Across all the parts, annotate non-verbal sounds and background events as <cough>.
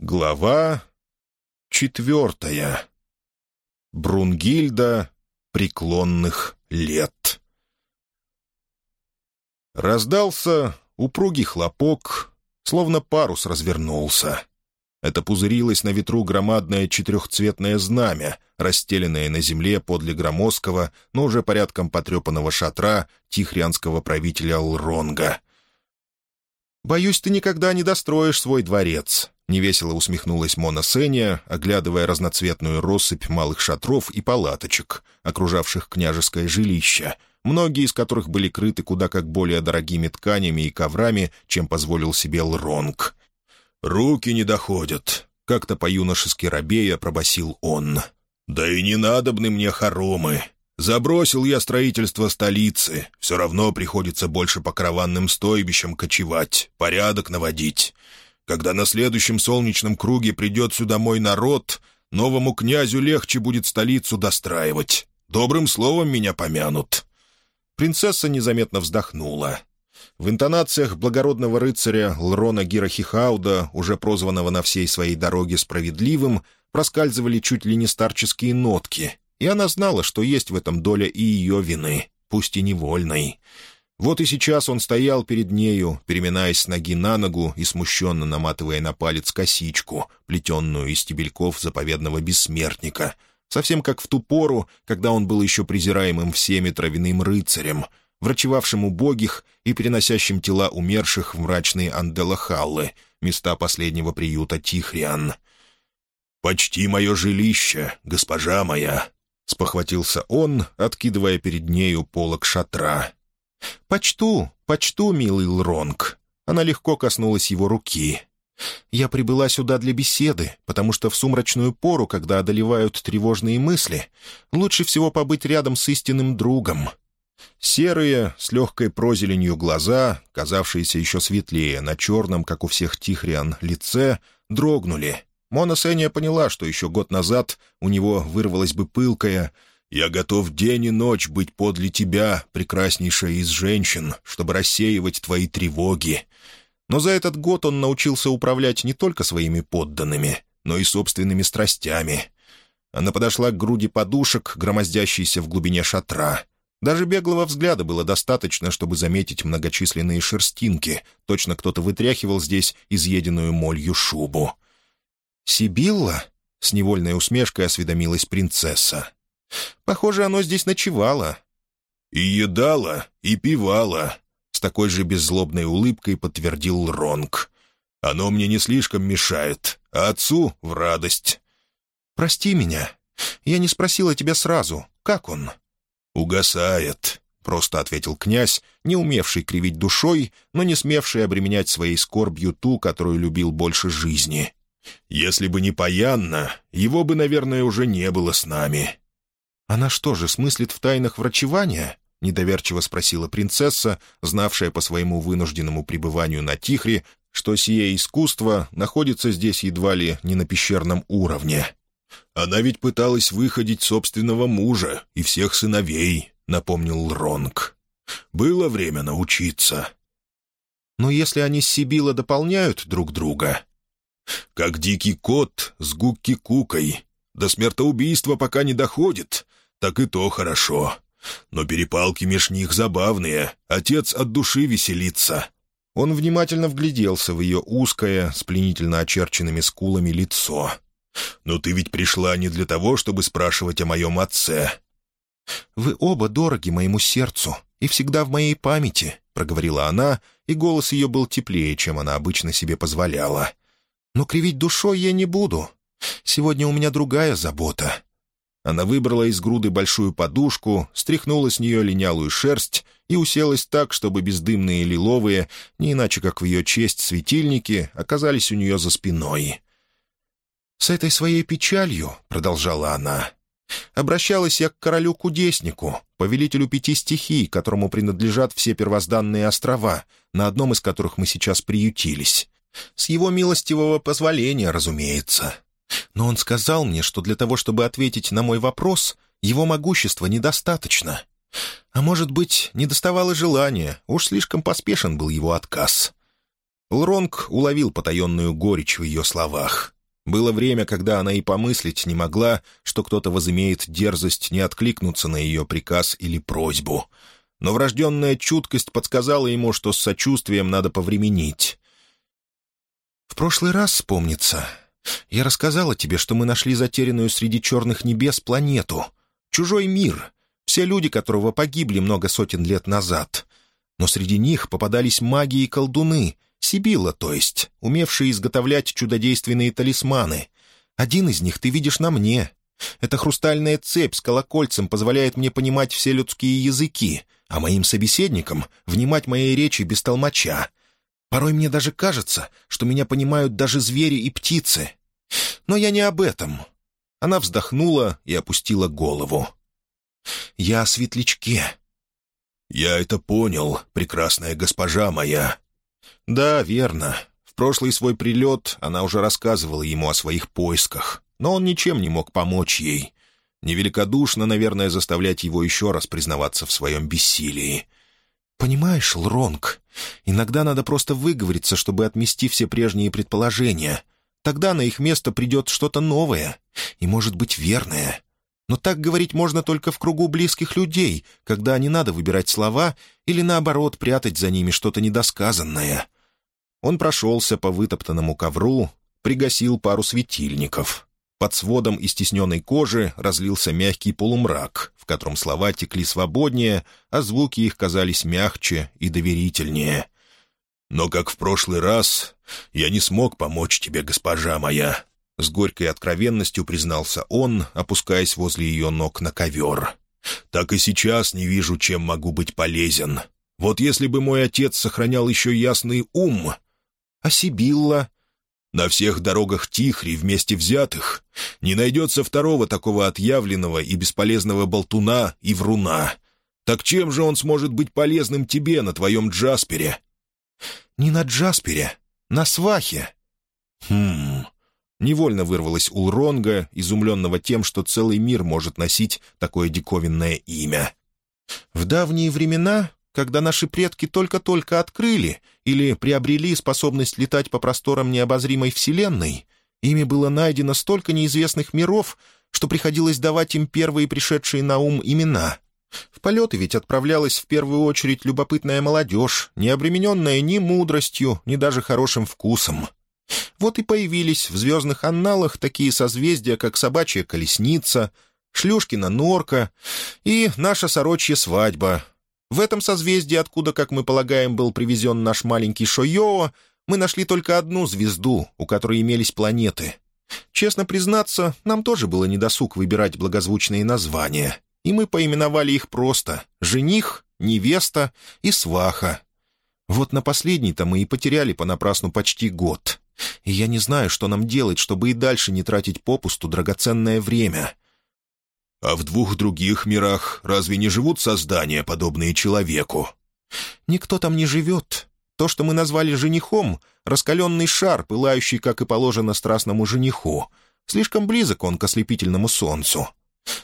Глава четвертая. Брунгильда преклонных лет. Раздался упругий хлопок, словно парус развернулся. Это пузырилось на ветру громадное четырехцветное знамя, расстеленное на земле подле громоздкого, но уже порядком потрепанного шатра тихрянского правителя Лронга. «Боюсь, ты никогда не достроишь свой дворец», — невесело усмехнулась Мона Сеня, оглядывая разноцветную россыпь малых шатров и палаточек, окружавших княжеское жилище, многие из которых были крыты куда как более дорогими тканями и коврами, чем позволил себе Лронг. «Руки не доходят», — как-то по-юношески робея пробасил он. «Да и не надобны мне хоромы. Забросил я строительство столицы. Все равно приходится больше по караванным стойбищам кочевать, порядок наводить. Когда на следующем солнечном круге придет сюда мой народ, новому князю легче будет столицу достраивать. Добрым словом меня помянут». Принцесса незаметно вздохнула. В интонациях благородного рыцаря Лрона Гирахихауда, уже прозванного на всей своей дороге справедливым, проскальзывали чуть ли не старческие нотки, и она знала, что есть в этом доля и ее вины, пусть и невольной. Вот и сейчас он стоял перед нею, переминаясь с ноги на ногу и смущенно наматывая на палец косичку, плетенную из стебельков заповедного бессмертника, совсем как в ту пору, когда он был еще презираемым всеми травяным рыцарем, врачевавшим убогих и переносящим тела умерших в мрачные Анделахаллы, места последнего приюта Тихриан. «Почти мое жилище, госпожа моя», — спохватился он, откидывая перед нею полок шатра. «Почту, почту, милый Лронг». Она легко коснулась его руки. «Я прибыла сюда для беседы, потому что в сумрачную пору, когда одолевают тревожные мысли, лучше всего побыть рядом с истинным другом». Серые, с легкой прозеленью глаза, казавшиеся еще светлее на черном, как у всех тихриан, лице, дрогнули, Мона Сеня поняла, что еще год назад у него вырвалась бы пылкая «Я готов день и ночь быть подле тебя, прекраснейшая из женщин, чтобы рассеивать твои тревоги». Но за этот год он научился управлять не только своими подданными, но и собственными страстями. Она подошла к груди подушек, громоздящейся в глубине шатра. Даже беглого взгляда было достаточно, чтобы заметить многочисленные шерстинки. Точно кто-то вытряхивал здесь изъеденную молью шубу. «Сибилла?» — с невольной усмешкой осведомилась принцесса. «Похоже, оно здесь ночевало». «И едало, и пивало», — с такой же беззлобной улыбкой подтвердил Ронг. «Оно мне не слишком мешает, а отцу — в радость». «Прости меня. Я не спросила тебя сразу. Как он?» «Угасает», — просто ответил князь, не умевший кривить душой, но не смевший обременять своей скорбью ту, которую любил больше жизни. Если бы не Паянна, его бы, наверное, уже не было с нами». «Она что же, смыслит в тайнах врачевания?» — недоверчиво спросила принцесса, знавшая по своему вынужденному пребыванию на Тихре, что сие искусство находится здесь едва ли не на пещерном уровне. «Она ведь пыталась выходить собственного мужа и всех сыновей», — напомнил Ронг. «Было время научиться». «Но если они с Сибила дополняют друг друга, как дикий кот с гукки-кукой. До смертоубийства пока не доходит, так и то хорошо. Но перепалки меж них забавные, отец от души веселится». Он внимательно вгляделся в ее узкое, с пленительно очерченными скулами лицо. «Но ты ведь пришла не для того, чтобы спрашивать о моем отце». «Вы оба дороги моему сердцу и всегда в моей памяти», — проговорила она, и голос ее был теплее, чем она обычно себе позволяла. Но кривить душой я не буду. Сегодня у меня другая забота». Она выбрала из груды большую подушку, стряхнула с нее линялую шерсть и уселась так, чтобы бездымные лиловые, не иначе как в ее честь светильники, оказались у нее за спиной. «С этой своей печалью», — продолжала она, — «обращалась я к королю-кудеснику, повелителю пяти стихий, которому принадлежат все первозданные острова, на одном из которых мы сейчас приютились. С его милостивого позволения, разумеется. Но он сказал мне, что для того, чтобы ответить на мой вопрос, его могущества недостаточно. А может быть, недоставало желания, уж слишком поспешен был его отказ. Лронг уловил потаенную горечь в ее словах. Было время, когда она и помыслить не могла, что кто-то возымеет дерзость не откликнуться на ее приказ или просьбу. Но врожденная чуткость подсказала ему, что с сочувствием надо повременить. «В прошлый раз, вспомнится, я рассказала тебе, что мы нашли затерянную среди черных небес планету. Чужой мир, все люди которого погибли много сотен лет назад. Но среди них попадались маги и колдуны, Сибила, то есть, умевшие изготовлять чудодейственные талисманы. Один из них ты видишь на мне. Эта хрустальная цепь с колокольцем позволяет мне понимать все людские языки, а моим собеседникам — внимать моей речи без толмача. Порой мне даже кажется, что меня понимают даже звери и птицы. Но я не об этом. Она вздохнула и опустила голову. «Я о светлячке». «Я это понял, прекрасная госпожа моя». «Да, верно. В прошлый свой прилет она уже рассказывала ему о своих поисках, но он ничем не мог помочь ей. Невеликодушно, наверное, заставлять его еще раз признаваться в своем бессилии. «Понимаешь, Лронг, иногда надо просто выговориться, чтобы отмести все прежние предположения. Тогда на их место придет что-то новое и, может быть, верное. Но так говорить можно только в кругу близких людей, когда не надо выбирать слова или, наоборот, прятать за ними что-то недосказанное». Он прошелся по вытоптанному ковру, пригасил пару светильников. Под сводом из стесненной кожи разлился мягкий полумрак, в котором слова текли свободнее, а звуки их казались мягче и доверительнее. «Но, как в прошлый раз, я не смог помочь тебе, госпожа моя», — с горькой откровенностью признался он, опускаясь возле ее ног на ковер. «Так и сейчас не вижу, чем могу быть полезен. Вот если бы мой отец сохранял еще ясный ум...» «А Сибилла?» «На всех дорогах Тихри вместе взятых не найдется второго такого отъявленного и бесполезного болтуна и вруна. Так чем же он сможет быть полезным тебе на твоем Джаспере?» «Не на Джаспере, на Свахе». «Хм...» Невольно вырвалось у Лронга, изумленного тем, что целый мир может носить такое диковинное имя. «В давние времена, когда наши предки только-только открыли или приобрели способность летать по просторам необозримой Вселенной, ими было найдено столько неизвестных миров, что приходилось давать им первые пришедшие на ум имена. В полеты ведь отправлялась в первую очередь любопытная молодежь, не обремененная ни мудростью, ни даже хорошим вкусом. Вот и появились в звездных анналах такие созвездия, как собачья колесница, шлюшкина норка и наша сорочья свадьба. В этом созвездии, откуда, как мы полагаем, был привезен наш маленький Шойоа, мы нашли только одну звезду, у которой имелись планеты. Честно признаться, нам тоже было недосуг выбирать благозвучные названия, и мы поименовали их просто «Жених», «Невеста» и «Сваха». Вот на последний-то мы и потеряли понапрасну почти год. И я не знаю, что нам делать, чтобы и дальше не тратить попусту драгоценное время. А в двух других мирах разве не живут создания, подобные человеку? Никто там не живет. То, что мы назвали женихом, раскаленный шар, пылающий, как и положено, страстному жениху. Слишком близок он к ослепительному солнцу.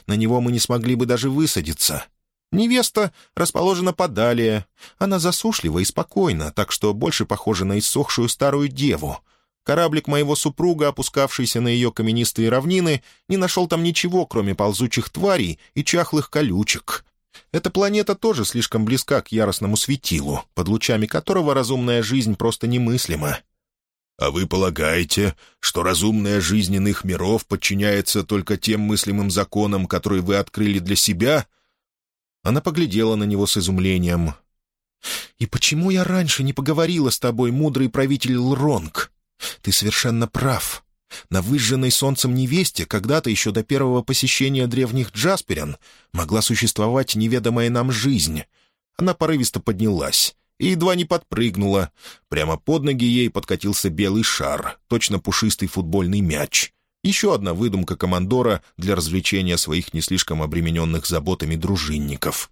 На него мы не смогли бы даже высадиться. Невеста расположена подалее. Она засушлива и спокойна, так что больше похожа на иссохшую старую деву. Кораблик моего супруга, опускавшийся на ее каменистые равнины, не нашел там ничего, кроме ползучих тварей и чахлых колючек. Эта планета тоже слишком близка к яростному светилу, под лучами которого разумная жизнь просто немыслима. «А вы полагаете, что разумная жизнь иных миров подчиняется только тем мыслимым законам, которые вы открыли для себя?» Она поглядела на него с изумлением. «И почему я раньше не поговорила с тобой, мудрый правитель Лронг? Ты совершенно прав. На выжженной солнцем невесте когда-то еще до первого посещения древних Джасперян могла существовать неведомая нам жизнь. Она порывисто поднялась и едва не подпрыгнула. Прямо под ноги ей подкатился белый шар, точно пушистый футбольный мяч. Еще одна выдумка командора для развлечения своих не слишком обремененных заботами дружинников.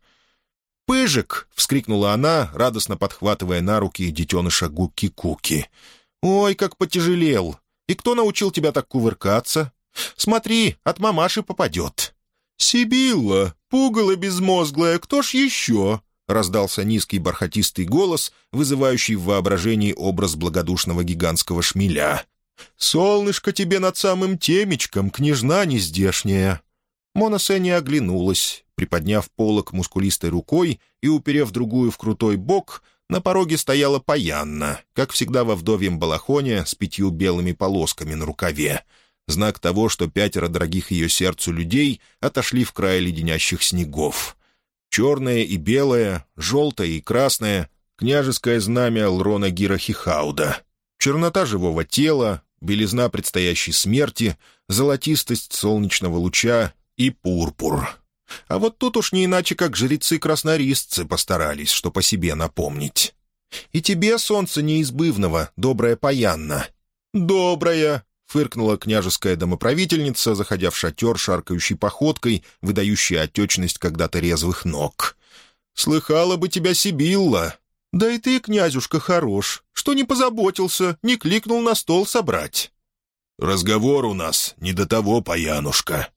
«Пыжик!» — вскрикнула она, радостно подхватывая на руки детеныша Гуки-Куки — «Ой, как потяжелел! И кто научил тебя так кувыркаться? Смотри, от мамаши попадет!» «Сибилла, пугало безмозглая, кто ж еще?» — раздался низкий бархатистый голос, вызывающий в воображении образ благодушного гигантского шмеля. «Солнышко тебе над самым темечком, княжна нездешняя!» Мона Сенни оглянулась, приподняв полок мускулистой рукой и уперев другую в крутой бок, на пороге стояла Паянна, как всегда во вдовьем балахоне с пятью белыми полосками на рукаве. Знак того, что пятеро дорогих ее сердцу людей отошли в край леденящих снегов. Черное и белое, желтое и красное — княжеское знамя Лрона Гира Хихауда. Чернота живого тела, белизна предстоящей смерти, золотистость солнечного луча и пурпур. А вот тут уж не иначе, как жрецы-краснорисцы постарались, что по себе напомнить. «И тебе, солнце неизбывного, добрая паянна». «Добрая», — фыркнула княжеская домоправительница, заходя в шатер шаркающей походкой, выдающей отечность когда-то резвых ног. «Слыхала бы тебя Сибилла. Да и ты, князюшка, хорош, что не позаботился, не кликнул на стол собрать». «Разговор у нас не до того, паянушка»,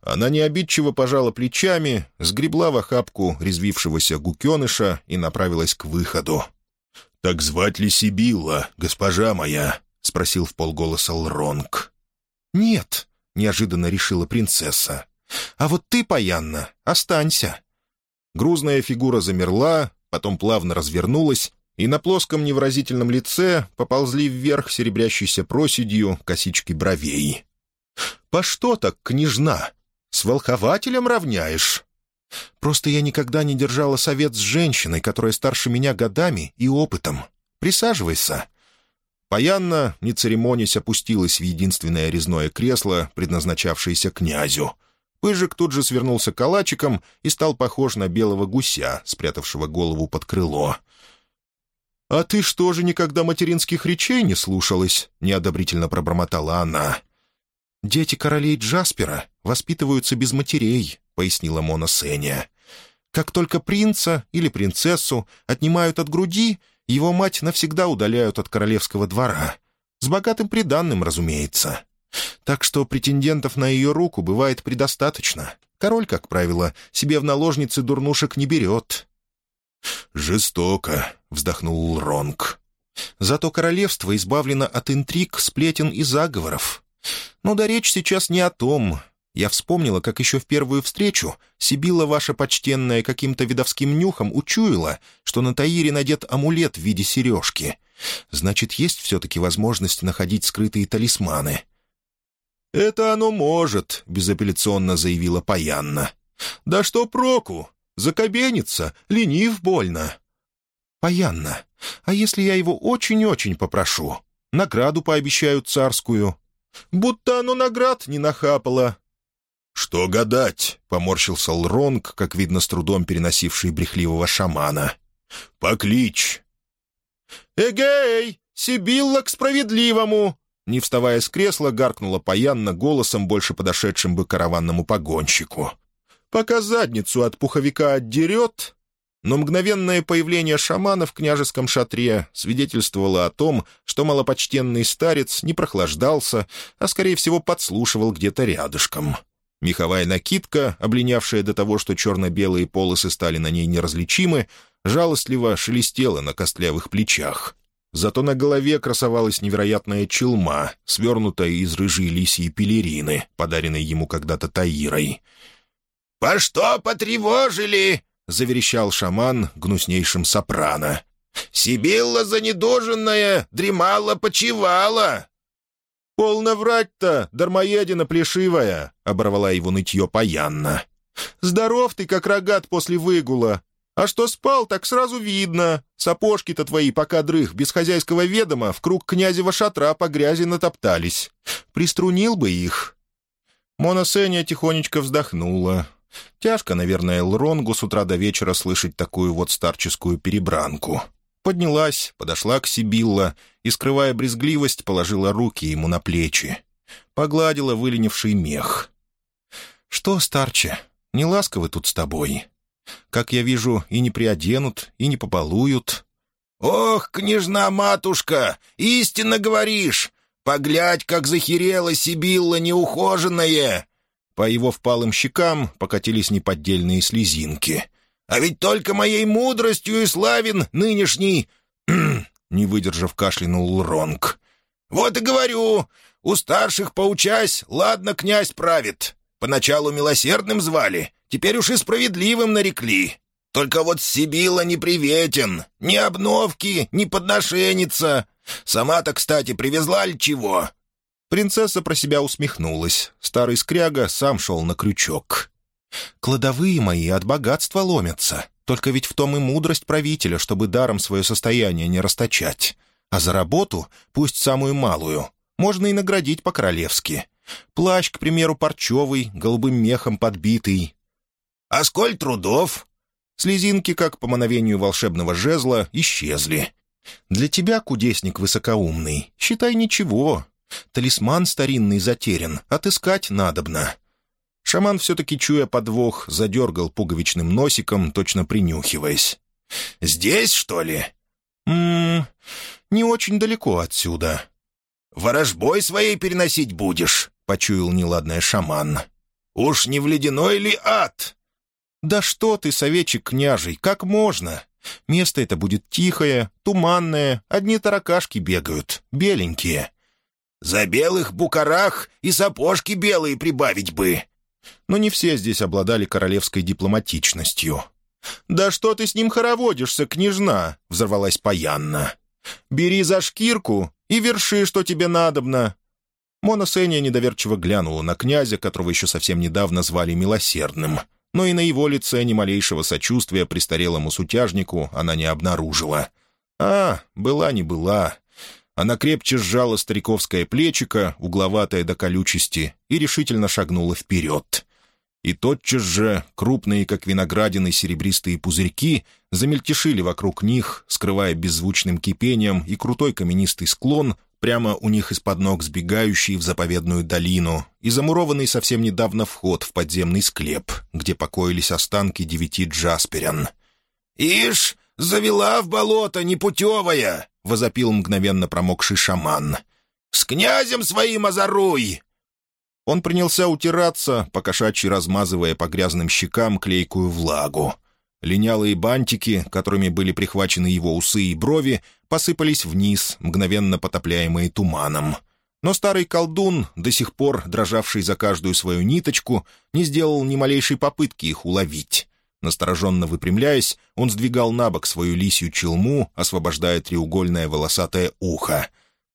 она необидчиво пожала плечами, сгребла в охапку резвившегося гукеныша и направилась к выходу. «Так звать ли Сибилла, госпожа моя?» — спросил в полголоса Лронг. «Нет», — неожиданно решила принцесса. «А вот ты, Паянна, останься». Грузная фигура замерла, потом плавно развернулась, и на плоском невыразительном лице поползли вверх серебрящейся проседью косички бровей. «По что так, княжна? С волхователем равняешь?» «Просто я никогда не держала совет с женщиной, которая старше меня годами и опытом. Присаживайся». Паянна, не церемонясь, опустилась в единственное резное кресло, предназначавшееся князю. Пыжик тут же свернулся калачиком и стал похож на белого гуся, спрятавшего голову под крыло. «А ты что же никогда материнских речей не слушалась?» — неодобрительно пробормотала она. «Дети королей Джаспера воспитываются без матерей», — пояснила Мона Сеня. «Как только принца или принцессу отнимают от груди, его мать навсегда удаляют от королевского двора. С богатым приданным, разумеется. Так что претендентов на ее руку бывает предостаточно. Король, как правило, себе в наложницы дурнушек не берет». «Жестоко», — вздохнул Ронг. «Зато королевство избавлено от интриг, сплетен и заговоров. Но да речь сейчас не о том. Я вспомнила, как еще в первую встречу Сибила ваша почтенная каким-то видовским нюхом учуяла, что на Таире надет амулет в виде сережки. Значит, есть все-таки возможность находить скрытые талисманы». «Это оно может», — безапелляционно заявила Паянна. «Да что проку? Закобенится, ленив больно». «Паянна, а если я его очень-очень попрошу? Награду пообещают царскую». Будто оно наград не нахапало». «Что гадать?» — поморщился Лронг, как видно, с трудом переносивший брехливого шамана. «Поклич!» «Эгей! Сибилла к справедливому!» Не вставая с кресла, гаркнула паянно голосом, больше подошедшим бы караванному погонщику. «Пока задницу от пуховика отдерет, но мгновенное появление шамана в княжеском шатре свидетельствовало о том, что малопочтенный старец не прохлаждался, а, скорее всего, подслушивал где-то рядышком. Меховая накидка, облинявшая до того, что черно-белые полосы стали на ней неразличимы, жалостливо шелестела на костлявых плечах. Зато на голове красовалась невероятная челма, свернутая из рыжей лисьей пелерины, подаренной ему когда-то Таирой. «По что потревожили?» — заверещал шаман гнуснейшим сопрано. «Сибилла занедоженная, дремала, почевала!» «Полно врать-то, дармоедина плешивая!» — оборвала его нытье паянна. «Здоров ты, как рогат после выгула. А что спал, так сразу видно. Сапожки-то твои, пока дрых, без хозяйского ведома, в круг князева шатра по грязи натоптались. Приструнил бы их». Мона Сеня тихонечко вздохнула. Тяжко, наверное, Лронгу с утра до вечера слышать такую вот старческую перебранку. Поднялась, подошла к Сибилла и, скрывая брезгливость, положила руки ему на плечи. Погладила выленивший мех. «Что, старче, не ласковы тут с тобой? Как я вижу, и не приоденут, и не побалуют». «Ох, княжна-матушка, истинно говоришь! Поглядь, как захерела Сибилла неухоженная!» По его впалым щекам покатились неподдельные слезинки. А ведь только моей мудростью и славен нынешний...» <clears throat> Не выдержав, кашлянул Ронг. «Вот и говорю, у старших поучась, ладно, князь правит. Поначалу милосердным звали, теперь уж и справедливым нарекли. Только вот Сибила не приветен, ни обновки, ни подношенница. Сама-то, кстати, привезла ли чего?» Принцесса про себя усмехнулась. Старый скряга сам шел на крючок. «Кладовые мои от богатства ломятся. Только ведь в том и мудрость правителя, чтобы даром свое состояние не расточать. А за работу, пусть самую малую, можно и наградить по-королевски. Плащ, к примеру, парчевый, голубым мехом подбитый. «А сколь трудов?» Слезинки, как по мановению волшебного жезла, исчезли. «Для тебя, кудесник высокоумный, считай ничего. Талисман старинный затерян, отыскать надобно». Шаман, все-таки чуя подвох, задергал пуговичным носиком, точно принюхиваясь. «Здесь, что ли?» «М-м, не очень далеко отсюда». «Ворожбой своей переносить будешь?» — почуял неладное шаман. «Уж не в ледяной ли ад?» «Да что ты, советчик княжий, как можно? Место это будет тихое, туманное, одни таракашки бегают, беленькие». «За белых букарах и сапожки белые прибавить бы». Но не все здесь обладали королевской дипломатичностью. «Да что ты с ним хороводишься, княжна?» — взорвалась Паянна. «Бери за шкирку и верши, что тебе надобно». Мона Сеня недоверчиво глянула на князя, которого еще совсем недавно звали Милосердным. Но и на его лице ни малейшего сочувствия престарелому сутяжнику она не обнаружила. А, была не была. Она крепче сжала стариковское плечико, угловатое до колючести, и решительно шагнула вперед. И тотчас же крупные, как виноградины, серебристые пузырьки замельтешили вокруг них, скрывая беззвучным кипением и крутой каменистый склон, прямо у них из-под ног сбегающий в заповедную долину и замурованный совсем недавно вход в подземный склеп, где покоились останки девяти джасперян. «Ишь, завела в болото непутевая!» — возопил мгновенно промокший шаман. «С князем своим озоруй!» Он принялся утираться, покошачьи размазывая по грязным щекам клейкую влагу. Линялые бантики, которыми были прихвачены его усы и брови, посыпались вниз, мгновенно потопляемые туманом. Но старый колдун, до сих пор дрожавший за каждую свою ниточку, не сделал ни малейшей попытки их уловить. Настороженно выпрямляясь, он сдвигал на бок свою лисью челму, освобождая треугольное волосатое ухо.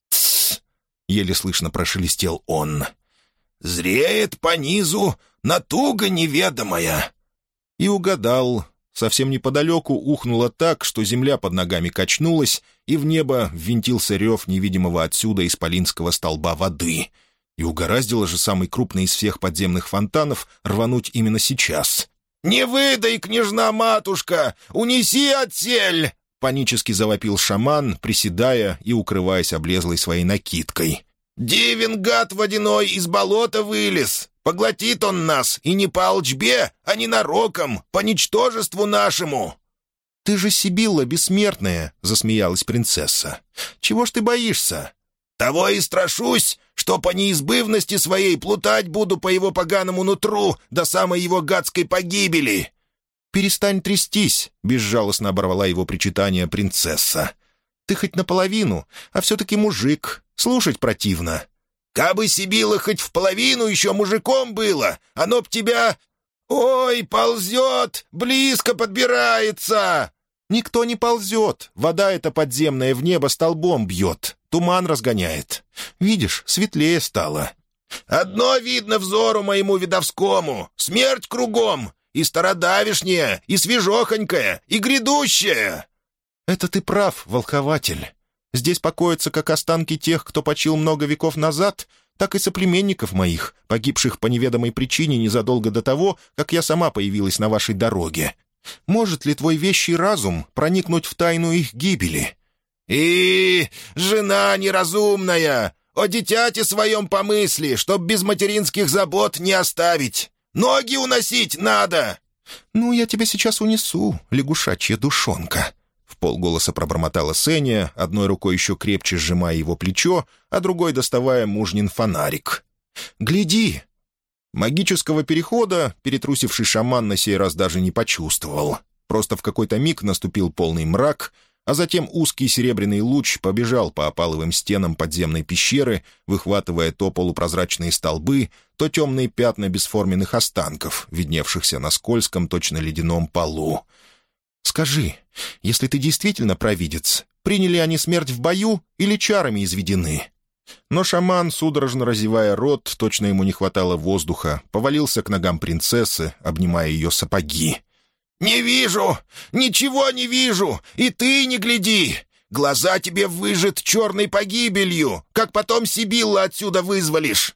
«Тссс!» — еле слышно прошелестел он. «Зреет по низу натуга неведомая!» И угадал. Совсем неподалеку ухнуло так, что земля под ногами качнулась, и в небо ввинтился рев невидимого отсюда исполинского столба воды. И угораздило же самый крупный из всех подземных фонтанов рвануть именно сейчас. «Не выдай, княжна-матушка! Унеси отсель!» Панически завопил шаман, приседая и укрываясь облезлой своей накидкой. «Дивен гад водяной из болота вылез! Поглотит он нас, и не по алчбе, а не нароком, по ничтожеству нашему!» «Ты же Сибилла бессмертная!» — засмеялась принцесса. «Чего ж ты боишься?» «Того и страшусь, что по неизбывности своей плутать буду по его поганому нутру до самой его гадской погибели». «Перестань трястись», — безжалостно оборвала его причитание принцесса. «Ты хоть наполовину, а все-таки мужик. Слушать противно». «Кабы Сибила хоть в половину еще мужиком было, оно б тебя... Ой, ползет, близко подбирается!» «Никто не ползет. Вода эта подземная в небо столбом бьет туман разгоняет. Видишь, светлее стало». «Одно видно взору моему видовскому. Смерть кругом. И стародавишняя, и свежохонькая, и грядущая». «Это ты прав, волхователь. Здесь покоятся как останки тех, кто почил много веков назад, так и соплеменников моих, погибших по неведомой причине незадолго до того, как я сама появилась на вашей дороге. Может ли твой вещий разум проникнуть в тайну их гибели?» «И, жена неразумная, о дитяте своем помысли, чтоб без материнских забот не оставить. Ноги уносить надо!» «Ну, я тебя сейчас унесу, лягушачья душонка», — в полголоса пробормотала Сеня, одной рукой еще крепче сжимая его плечо, а другой доставая мужнин фонарик. «Гляди!» Магического перехода перетрусивший шаман на сей раз даже не почувствовал. Просто в какой-то миг наступил полный мрак, а затем узкий серебряный луч побежал по опаловым стенам подземной пещеры, выхватывая то полупрозрачные столбы, то темные пятна бесформенных останков, видневшихся на скользком, точно ледяном полу. «Скажи, если ты действительно провидец, приняли они смерть в бою или чарами изведены?» Но шаман, судорожно разевая рот, точно ему не хватало воздуха, повалился к ногам принцессы, обнимая ее сапоги. «Не вижу! Ничего не вижу! И ты не гляди! Глаза тебе выжат черной погибелью! Как потом Сибилла отсюда вызволишь!»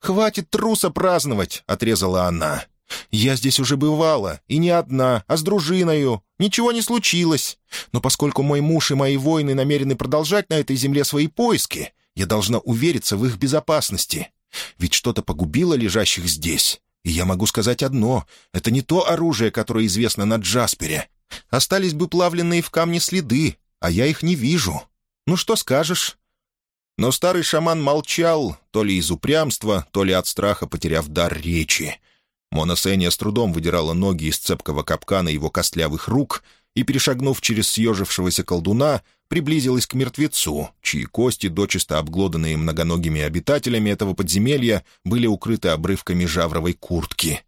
«Хватит труса праздновать!» — отрезала она. «Я здесь уже бывала, и не одна, а с дружиною. Ничего не случилось. Но поскольку мой муж и мои воины намерены продолжать на этой земле свои поиски, я должна увериться в их безопасности. Ведь что-то погубило лежащих здесь. И я могу сказать одно — это не то оружие, которое известно на Джаспере. Остались бы плавленные в камне следы, а я их не вижу. Ну что скажешь?» Но старый шаман молчал, то ли из упрямства, то ли от страха потеряв дар речи. Мона Сеня с трудом выдирала ноги из цепкого капкана его костлявых рук и, перешагнув через съежившегося колдуна, приблизилась к мертвецу, чьи кости, дочисто обглоданные многоногими обитателями этого подземелья, были укрыты обрывками жавровой куртки.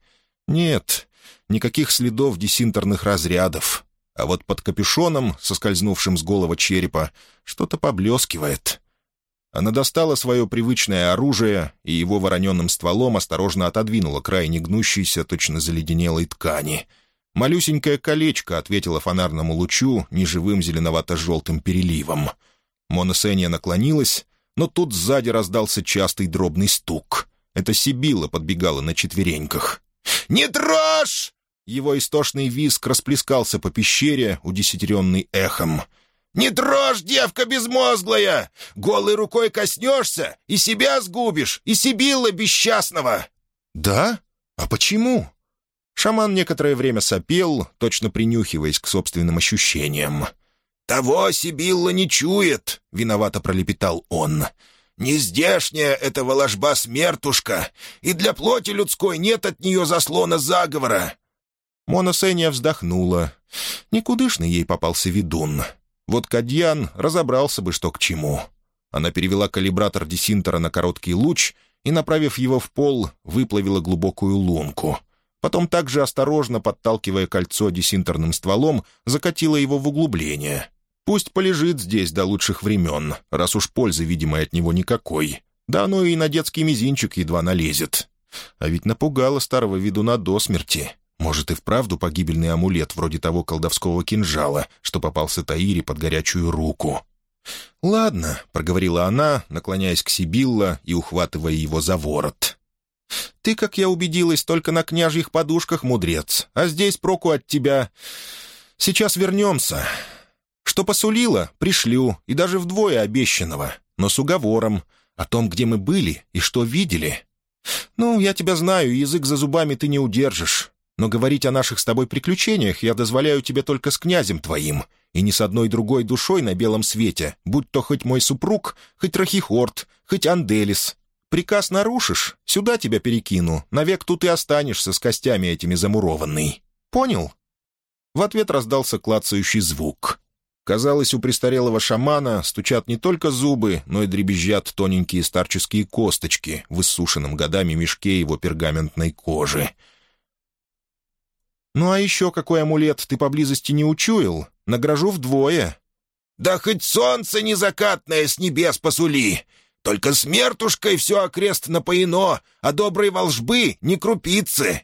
Нет, никаких следов десинтерных разрядов. А вот под капюшоном, соскользнувшим с голого черепа, что-то поблескивает. Она достала свое привычное оружие и его вороненным стволом осторожно отодвинула край негнущейся, точно заледенелой ткани — Малюсенькое колечко ответило фонарному лучу неживым зеленовато-желтым переливом. Моносения наклонилась, но тут сзади раздался частый дробный стук. Это Сибила подбегала на четвереньках. «Не трожь!» Его истошный визг расплескался по пещере, удесятеренный эхом. «Не трожь, девка безмозглая! Голой рукой коснешься, и себя сгубишь, и Сибилла бесчастного!» «Да? А почему?» Шаман некоторое время сопел, точно принюхиваясь к собственным ощущениям. «Того Сибилла не чует», — виновато пролепетал он. «Нездешняя эта воложба смертушка, и для плоти людской нет от нее заслона заговора». Мона Сеня вздохнула. Никудышный ей попался ведун. Вот Кадьян разобрался бы, что к чему. Она перевела калибратор десинтера на короткий луч и, направив его в пол, выплавила глубокую лунку — Потом также осторожно, подталкивая кольцо десинтерным стволом, закатила его в углубление. Пусть полежит здесь до лучших времен, раз уж пользы, видимой от него, никакой. Да оно и на детский мизинчик едва налезет. А ведь напугало старого ведуна до смерти. Может, и вправду погибельный амулет, вроде того колдовского кинжала, что попался Таире под горячую руку. «Ладно», — проговорила она, наклоняясь к Сибилла и ухватывая его за ворот. Ты, как я убедилась, только на княжьих подушках, мудрец, а здесь проку от тебя. Сейчас вернемся. Что посулила, пришлю, и даже вдвое обещанного, но с уговором о том, где мы были и что видели. Ну, я тебя знаю, язык за зубами ты не удержишь, но говорить о наших с тобой приключениях я дозволяю тебе только с князем твоим, и ни с одной другой душой на белом свете, будь то хоть мой супруг, хоть Рахихорт, хоть Анделис, Приказ нарушишь, сюда тебя перекину, навек тут и останешься с костями этими замурованный. Понял?» В ответ раздался клацающий звук. Казалось, у престарелого шамана стучат не только зубы, но и дребезжат тоненькие старческие косточки в иссушенном годами мешке его пергаментной кожи. «Ну а еще какой амулет ты поблизости не учуял? Награжу вдвое». «Да хоть солнце незакатное с небес посули! Только смертушкой все окрест напоено, а доброй волжбы не крупицы!»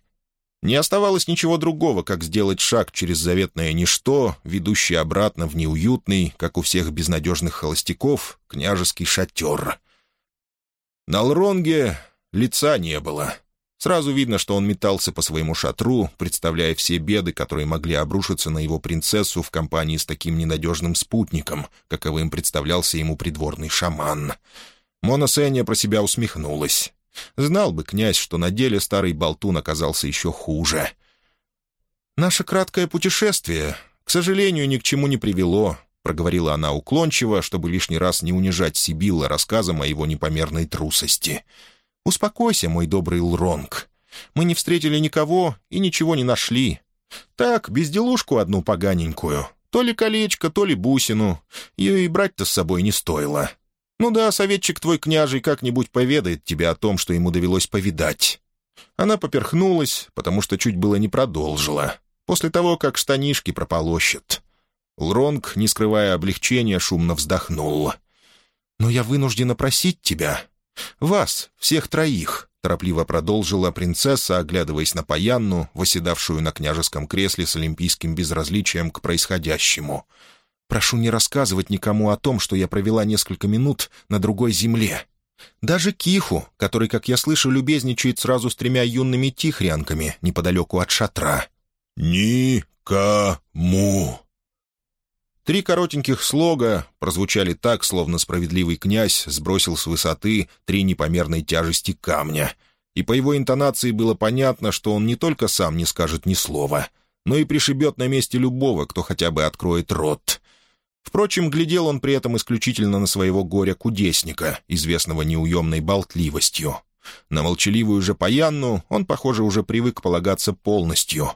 Не оставалось ничего другого, как сделать шаг через заветное ничто, ведущий обратно в неуютный, как у всех безнадежных холостяков, княжеский шатер. На Лронге лица не было. Сразу видно, что он метался по своему шатру, представляя все беды, которые могли обрушиться на его принцессу в компании с таким ненадежным спутником, каковым представлялся ему придворный шаман — Мона Сеня про себя усмехнулась. Знал бы князь, что на деле старый болтун оказался еще хуже. «Наше краткое путешествие, к сожалению, ни к чему не привело», — проговорила она уклончиво, чтобы лишний раз не унижать Сибилла рассказом о его непомерной трусости. «Успокойся, мой добрый Лронг. Мы не встретили никого и ничего не нашли. Так, безделушку одну поганенькую. То ли колечко, то ли бусину. Ее и брать-то с собой не стоило. Ну да, советчик твой княжий как-нибудь поведает тебе о том, что ему довелось повидать». Она поперхнулась, потому что чуть было не продолжила. После того, как штанишки прополощет. Лронг, не скрывая облегчения, шумно вздохнул. «Но я вынуждена просить тебя. Вас, всех троих», — торопливо продолжила принцесса, оглядываясь на Паянну, восседавшую на княжеском кресле с олимпийским безразличием к происходящему. «Прошу не рассказывать никому о том, что я провела несколько минут на другой земле. Даже Киху, который, как я слышу, любезничает сразу с тремя юными тихрянками неподалеку от шатра». «Ни-ка-му», Три коротеньких слога прозвучали так, словно справедливый князь сбросил с высоты три непомерной тяжести камня. И по его интонации было понятно, что он не только сам не скажет ни слова, но и пришибет на месте любого, кто хотя бы откроет рот. Впрочем, глядел он при этом исключительно на своего горя-кудесника, известного неуемной болтливостью. На молчаливую же Паянну он, похоже, уже привык полагаться полностью.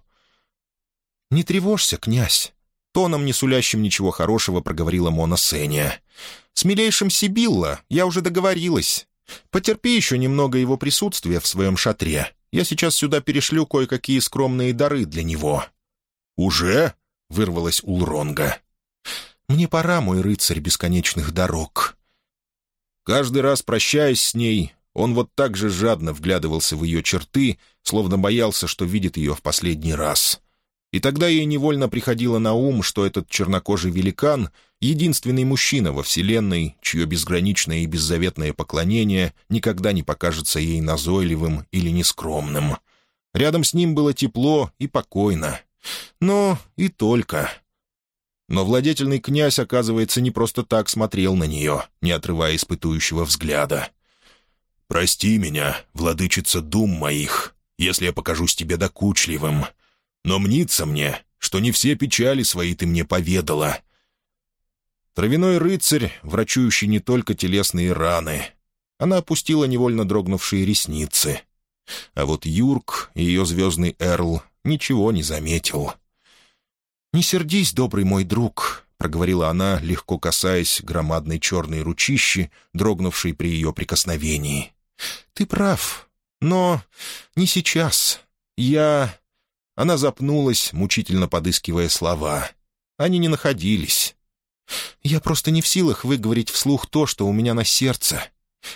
«Не тревожься, князь. Тоном, не сулящим ничего хорошего, проговорила Мона Сеня. «С милейшим Сибилла я уже договорилась. Потерпи еще немного его присутствия в своем шатре. Я сейчас сюда перешлю кое-какие скромные дары для него». «Уже?» — вырвалась Улронга. «Мне пора, мой рыцарь бесконечных дорог». Каждый раз, прощаясь с ней, он вот так же жадно вглядывался в ее черты, словно боялся, что видит ее в последний раз. И тогда ей невольно приходило на ум, что этот чернокожий великан — единственный мужчина во Вселенной, чье безграничное и беззаветное поклонение никогда не покажется ей назойливым или нескромным. Рядом с ним было тепло и покойно. Но и только. Но владетельный князь, оказывается, не просто так смотрел на нее, не отрывая испытующего взгляда. «Прости меня, владычица дум моих, если я покажусь тебе докучливым», но мнится мне, что не все печали свои ты мне поведала». Травяной рыцарь, врачующий не только телесные раны. Она опустила невольно дрогнувшие ресницы. А вот Юрк ее звездный Эрл ничего не заметил. «Не сердись, добрый мой друг», — проговорила она, легко касаясь громадной черной ручищи, дрогнувшей при ее прикосновении. «Ты прав, но не сейчас. Я она запнулась, мучительно подыскивая слова. Они не находились. «Я просто не в силах выговорить вслух то, что у меня на сердце.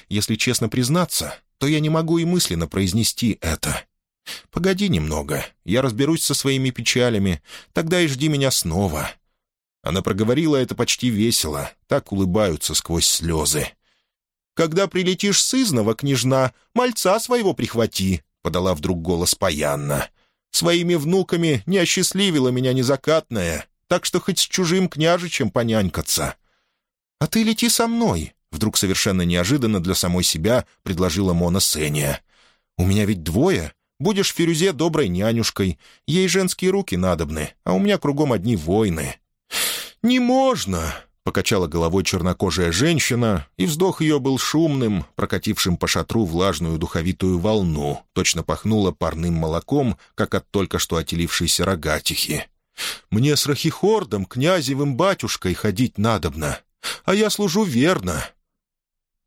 Если честно признаться, то я не могу и мысленно произнести это. Погоди немного, я разберусь со своими печалями, тогда и жди меня снова». Она проговорила это почти весело, так улыбаются сквозь слезы. «Когда прилетишь с княжна, мальца своего прихвати», — подала вдруг голос Паянна. Своими внуками не осчастливила меня незакатная, так что хоть с чужим княжичем понянькаться. А ты лети со мной, — вдруг совершенно неожиданно для самой себя предложила Мона Сеня. «У меня ведь двое. Будешь Фирюзе доброй нянюшкой. Ей женские руки надобны, а у меня кругом одни войны». «Не можно!» — покачала головой чернокожая женщина, и вздох ее был шумным, прокатившим по шатру влажную духовитую волну, точно пахнуло парным молоком, как от только что отелившейся рогатихи. «Мне с Рахихордом, князевым батюшкой, ходить надобно, а я служу верно».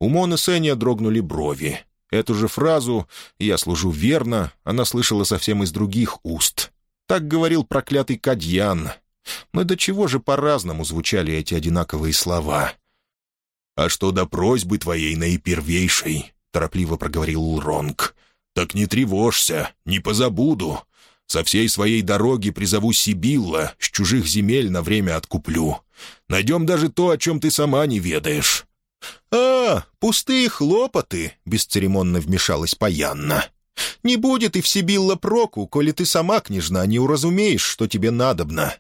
У Моны Сеня дрогнули брови. Эту же фразу «я служу верно» она слышала совсем из других уст. Так говорил проклятый Кадьян — но до чего же по-разному звучали эти одинаковые слова? «А что до просьбы твоей наипервейшей?» — торопливо проговорил Лронг. «Так не тревожься, не позабуду. Со всей своей дороги призову Сибилла, с чужих земель на время откуплю. Найдем даже то, о чем ты сама не ведаешь». «А, пустые хлопоты!» — бесцеремонно вмешалась Паянна. «Не будет и в Сибилла проку, коли ты сама, княжна, не уразумеешь, что тебе надобно.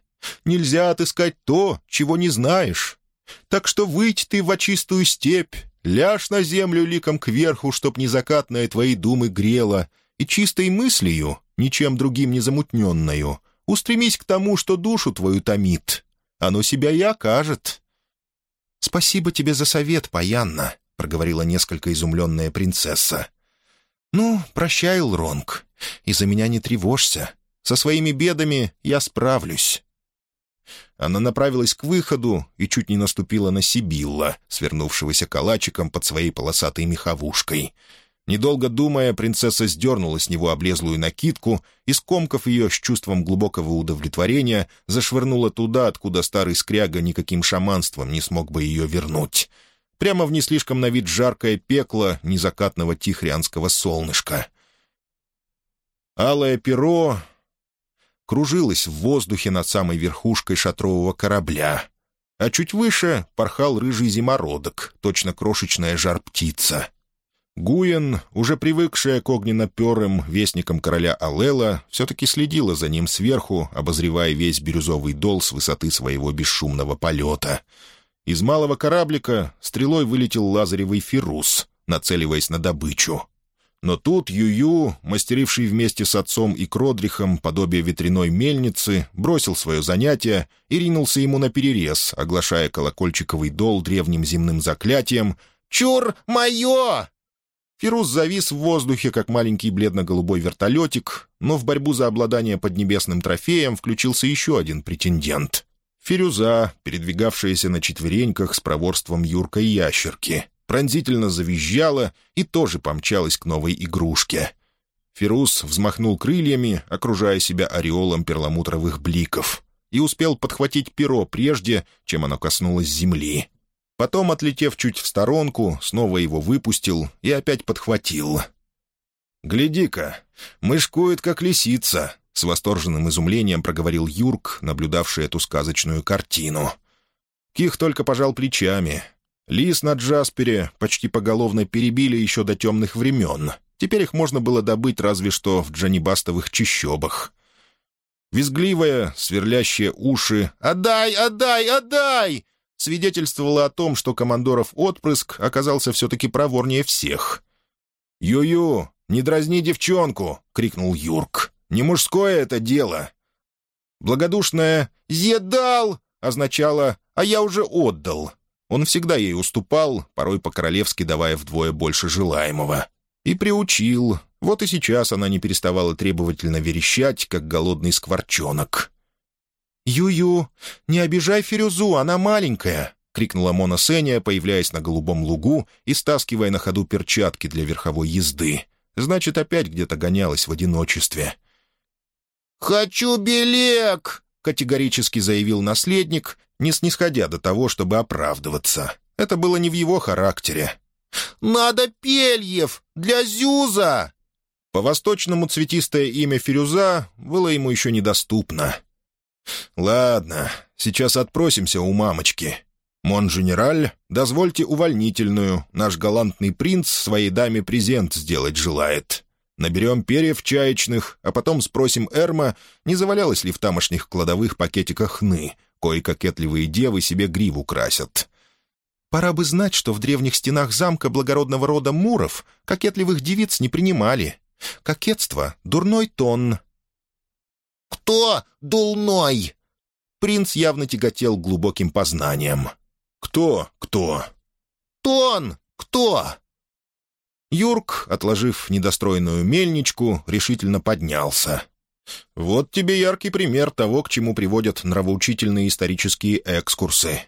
Нельзя отыскать то, чего не знаешь. Так что выйдь ты в чистую степь, ляжь на землю ликом кверху, чтоб незакатная твои думы грела, и чистой мыслью, ничем другим не замутненную, устремись к тому, что душу твою томит. Оно себя и окажет». «Спасибо тебе за совет, Паянна», — проговорила несколько изумленная принцесса. «Ну, прощай, Лронг, и за меня не тревожься. Со своими бедами я справлюсь». Она направилась к выходу и чуть не наступила на Сибилла, свернувшегося калачиком под своей полосатой меховушкой. Недолго думая, принцесса сдернула с него облезлую накидку и, скомкав ее с чувством глубокого удовлетворения, зашвырнула туда, откуда старый скряга никаким шаманством не смог бы ее вернуть. Прямо в не слишком на вид жаркое пекло незакатного тихрианского солнышка. Алое перо кружилось в воздухе над самой верхушкой шатрового корабля, а чуть выше порхал рыжий зимородок, точно крошечная жар-птица. Гуен, уже привыкшая к огненно-перым вестникам короля Алела, все-таки следила за ним сверху, обозревая весь бирюзовый дол с высоты своего бесшумного полета. Из малого кораблика стрелой вылетел лазаревый фирус, нацеливаясь на добычу. Но тут Юю, мастеривший вместе с отцом и Кродрихом подобие ветряной мельницы, бросил свое занятие и ринулся ему на перерез, оглашая колокольчиковый дол древним земным заклятием «Чур, мое!». Фирус завис в воздухе, как маленький бледно-голубой вертолетик, но в борьбу за обладание поднебесным трофеем включился еще один претендент. Фирюза, передвигавшаяся на четвереньках с проворством юркой ящерки пронзительно завизжала и тоже помчалась к новой игрушке. Фирус взмахнул крыльями, окружая себя ореолом перламутровых бликов, и успел подхватить перо прежде, чем оно коснулось земли. Потом, отлетев чуть в сторонку, снова его выпустил и опять подхватил. «Гляди-ка, мышкует, как лисица», — с восторженным изумлением проговорил Юрк, наблюдавший эту сказочную картину. Ких только пожал плечами — Лис на Джаспере почти поголовно перебили еще до темных времен. Теперь их можно было добыть разве что в джанибастовых чащобах. Визгливая, сверлящая уши «Отдай, отдай, отдай!» Свидетельствовало о том, что командоров отпрыск оказался все-таки проворнее всех. «Ю-ю, не дразни девчонку!» — крикнул Юрк. «Не мужское это дело!» Благодушное «Едал!» означало «а я уже отдал». Он всегда ей уступал, порой по-королевски давая вдвое больше желаемого. И приучил. Вот и сейчас она не переставала требовательно верещать, как голодный скворчонок. «Ю-ю, не обижай Фирюзу, она маленькая!» — крикнула Мона Сеня, появляясь на голубом лугу и стаскивая на ходу перчатки для верховой езды. Значит, опять где-то гонялась в одиночестве. «Хочу белек!» — категорически заявил наследник не снисходя до того, чтобы оправдываться. Это было не в его характере. «Надо пельев! Для Зюза!» По-восточному цветистое имя Фирюза было ему еще недоступно. «Ладно, сейчас отпросимся у мамочки. Мон-генераль, дозвольте увольнительную. Наш галантный принц своей даме презент сделать желает. Наберем перьев чаечных, а потом спросим Эрма, не завалялось ли в тамошних кладовых пакетиках хны, кое кокетливые девы себе гриву красят. Пора бы знать, что в древних стенах замка благородного рода Муров кокетливых девиц не принимали. Кокетство — дурной тон. «Кто дулной?» Принц явно тяготел глубоким познанием. «Кто? Кто?» «Тон! Кто?» Юрк, отложив недостроенную мельничку, решительно поднялся. Вот тебе яркий пример того, к чему приводят нравоучительные исторические экскурсы.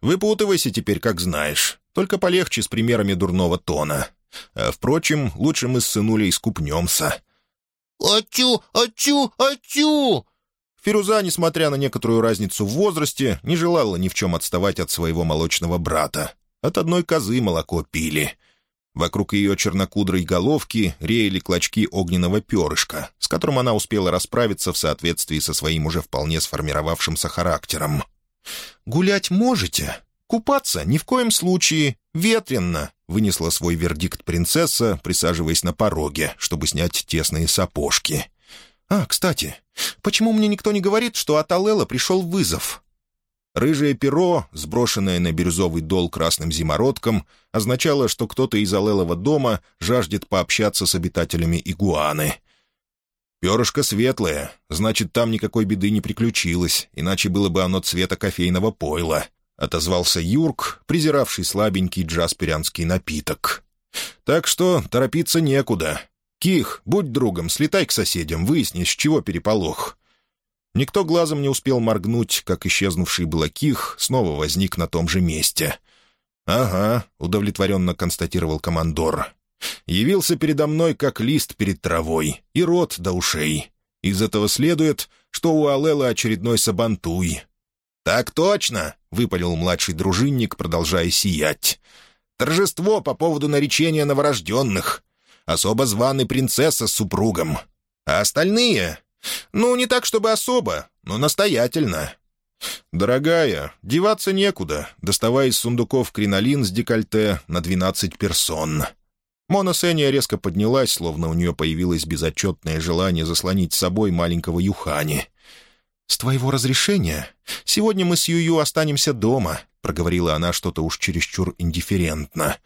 Выпутывайся теперь, как знаешь, только полегче с примерами дурного тона. А, впрочем, лучше мы с сынулей скупнемся. «Атю! Атю! Атю!» Фируза, несмотря на некоторую разницу в возрасте, не желала ни в чем отставать от своего молочного брата. От одной козы молоко пили. Вокруг ее чернокудрой головки реяли клочки огненного перышка, с которым она успела расправиться в соответствии со своим уже вполне сформировавшимся характером. «Гулять можете? Купаться ни в коем случае. Ветренно!» — вынесла свой вердикт принцесса, присаживаясь на пороге, чтобы снять тесные сапожки. «А, кстати, почему мне никто не говорит, что от Алела пришел вызов?» Рыжее перо, сброшенное на бирюзовый дол красным зимородком, означало, что кто-то из Алелова дома жаждет пообщаться с обитателями игуаны. «Перышко светлое, значит, там никакой беды не приключилось, иначе было бы оно цвета кофейного пойла», — отозвался Юрк, презиравший слабенький джасперянский напиток. «Так что торопиться некуда. Ких, будь другом, слетай к соседям, выясни, с чего переполох». Никто глазом не успел моргнуть, как исчезнувший было Ких снова возник на том же месте. «Ага», — удовлетворенно констатировал командор. «Явился передо мной, как лист перед травой, и рот до ушей. Из этого следует, что у Алела очередной сабантуй». «Так точно!» — выпалил младший дружинник, продолжая сиять. «Торжество по поводу наречения новорожденных. Особо званый принцесса с супругом. А остальные ну, не так, чтобы особо, но настоятельно. «Дорогая, деваться некуда, доставая из сундуков кринолин с декольте на двенадцать персон». Мона Сеня резко поднялась, словно у нее появилось безотчетное желание заслонить собой маленького Юхани. «С твоего разрешения? Сегодня мы с Юю останемся дома», — проговорила она что-то уж чересчур индифферентно.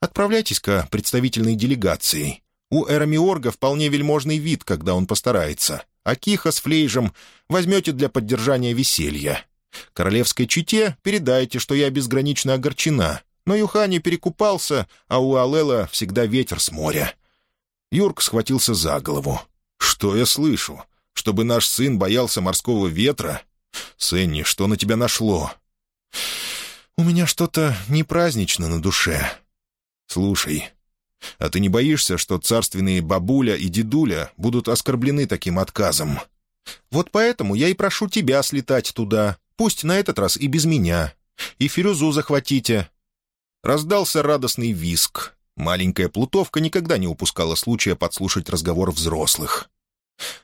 «Отправляйтесь-ка представительной делегацией. У Эрамиорга вполне вельможный вид, когда он постарается а Киха с Флейжем возьмете для поддержания веселья. Королевской чете передайте, что я безгранично огорчена, но Юхани перекупался, а у Алела всегда ветер с моря». Юрк схватился за голову. «Что я слышу? Чтобы наш сын боялся морского ветра? Сенни, что на тебя нашло?» «У меня что-то не празднично на душе. Слушай, а ты не боишься, что царственные бабуля и дедуля будут оскорблены таким отказом? Вот поэтому я и прошу тебя слетать туда, пусть на этот раз и без меня. И Фирюзу захватите». Раздался радостный виск. Маленькая плутовка никогда не упускала случая подслушать разговор взрослых.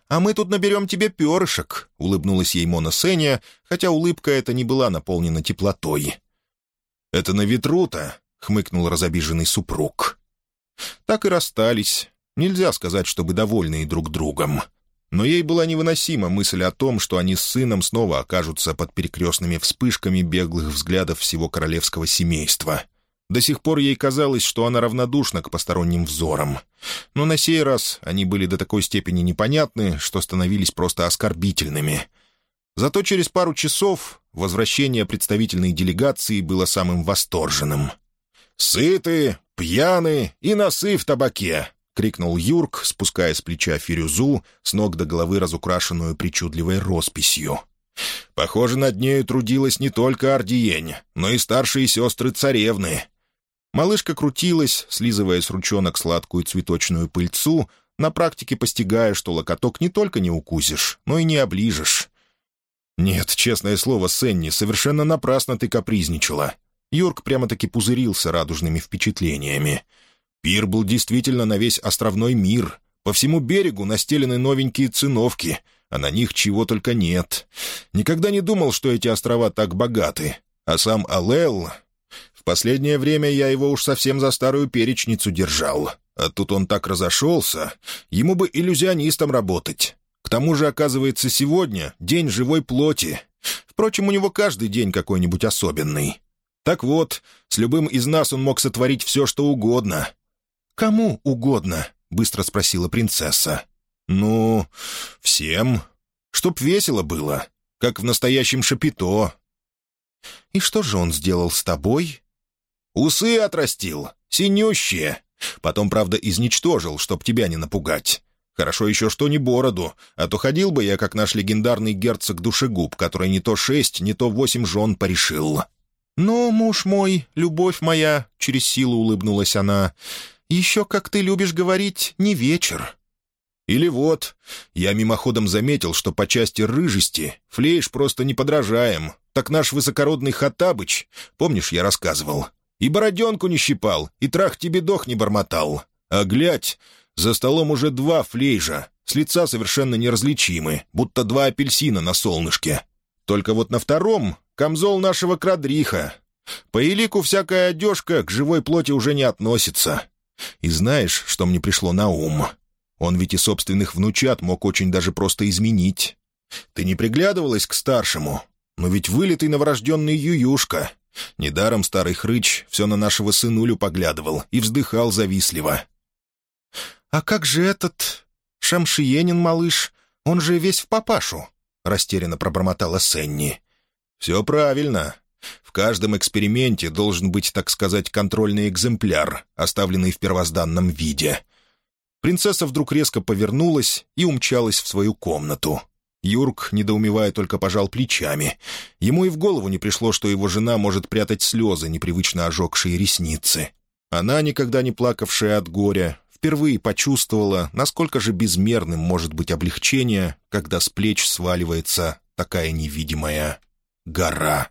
«А мы тут наберем тебе перышек», — улыбнулась ей Мона Сеня, хотя улыбка эта не была наполнена теплотой. «Это на ветру-то», — хмыкнул разобиженный супруг. Так и расстались. Нельзя сказать, чтобы довольные друг другом. Но ей была невыносима мысль о том, что они с сыном снова окажутся под перекрестными вспышками беглых взглядов всего королевского семейства. До сих пор ей казалось, что она равнодушна к посторонним взорам. Но на сей раз они были до такой степени непонятны, что становились просто оскорбительными. Зато через пару часов возвращение представительной делегации было самым восторженным. «Сыты, пьяны и носы в табаке!» — крикнул Юрк, спуская с плеча фирюзу, с ног до головы разукрашенную причудливой росписью. «Похоже, над нею трудилась не только Ардиень, но и старшие сестры царевны». Малышка крутилась, слизывая с ручонок сладкую цветочную пыльцу, на практике постигая, что локоток не только не укусишь, но и не оближешь. «Нет, честное слово, Сенни, совершенно напрасно ты капризничала. Юрк прямо-таки пузырился радужными впечатлениями. Пир был действительно на весь островной мир. По всему берегу настелены новенькие циновки, а на них чего только нет. Никогда не думал, что эти острова так богаты. А сам Алел... В последнее время я его уж совсем за старую перечницу держал. А тут он так разошелся. Ему бы иллюзионистом работать. К тому же, оказывается, сегодня день живой плоти. Впрочем, у него каждый день какой-нибудь особенный. Так вот, с любым из нас он мог сотворить все, что угодно. «Кому угодно?» — быстро спросила принцесса. «Ну, всем. Чтоб весело было, как в настоящем шапито». «И что же он сделал с тобой?» «Усы отрастил, синющие. Потом, правда, изничтожил, чтоб тебя не напугать. Хорошо еще, что не бороду, а то ходил бы я, как наш легендарный герцог Душегуб, который не то шесть, не то восемь жен порешил». «Но, муж мой, любовь моя», — через силу улыбнулась она, — «еще, как ты любишь говорить, не вечер». Или вот, я мимоходом заметил, что по части рыжести Флейш просто не подражаем. Так наш высокородный Хаттабыч, помнишь, я рассказывал, и бороденку не щипал, и трах тебе дох не бормотал. А глядь, за столом уже два Флейжа, с лица совершенно неразличимы, будто два апельсина на солнышке. Только вот на втором Камзол нашего крадриха. По элику всякая одежка к живой плоти уже не относится. И знаешь, что мне пришло на ум? Он ведь и собственных внучат мог очень даже просто изменить. Ты не приглядывалась к старшему? Но ведь вылитый новорожденный Ююшка. Недаром старый хрыч все на нашего сынулю поглядывал и вздыхал завистливо. «А как же этот... Шамшиенин малыш? Он же весь в папашу!» — растерянно пробормотала Сенни. «Все правильно. В каждом эксперименте должен быть, так сказать, контрольный экземпляр, оставленный в первозданном виде. Принцесса вдруг резко повернулась и умчалась в свою комнату. Юрк, недоумевая, только пожал плечами. Ему и в голову не пришло, что его жена может прятать слезы, непривычно ожегшие ресницы. Она, никогда не плакавшая от горя, впервые почувствовала, насколько же безмерным может быть облегчение, когда с плеч сваливается такая невидимая гора.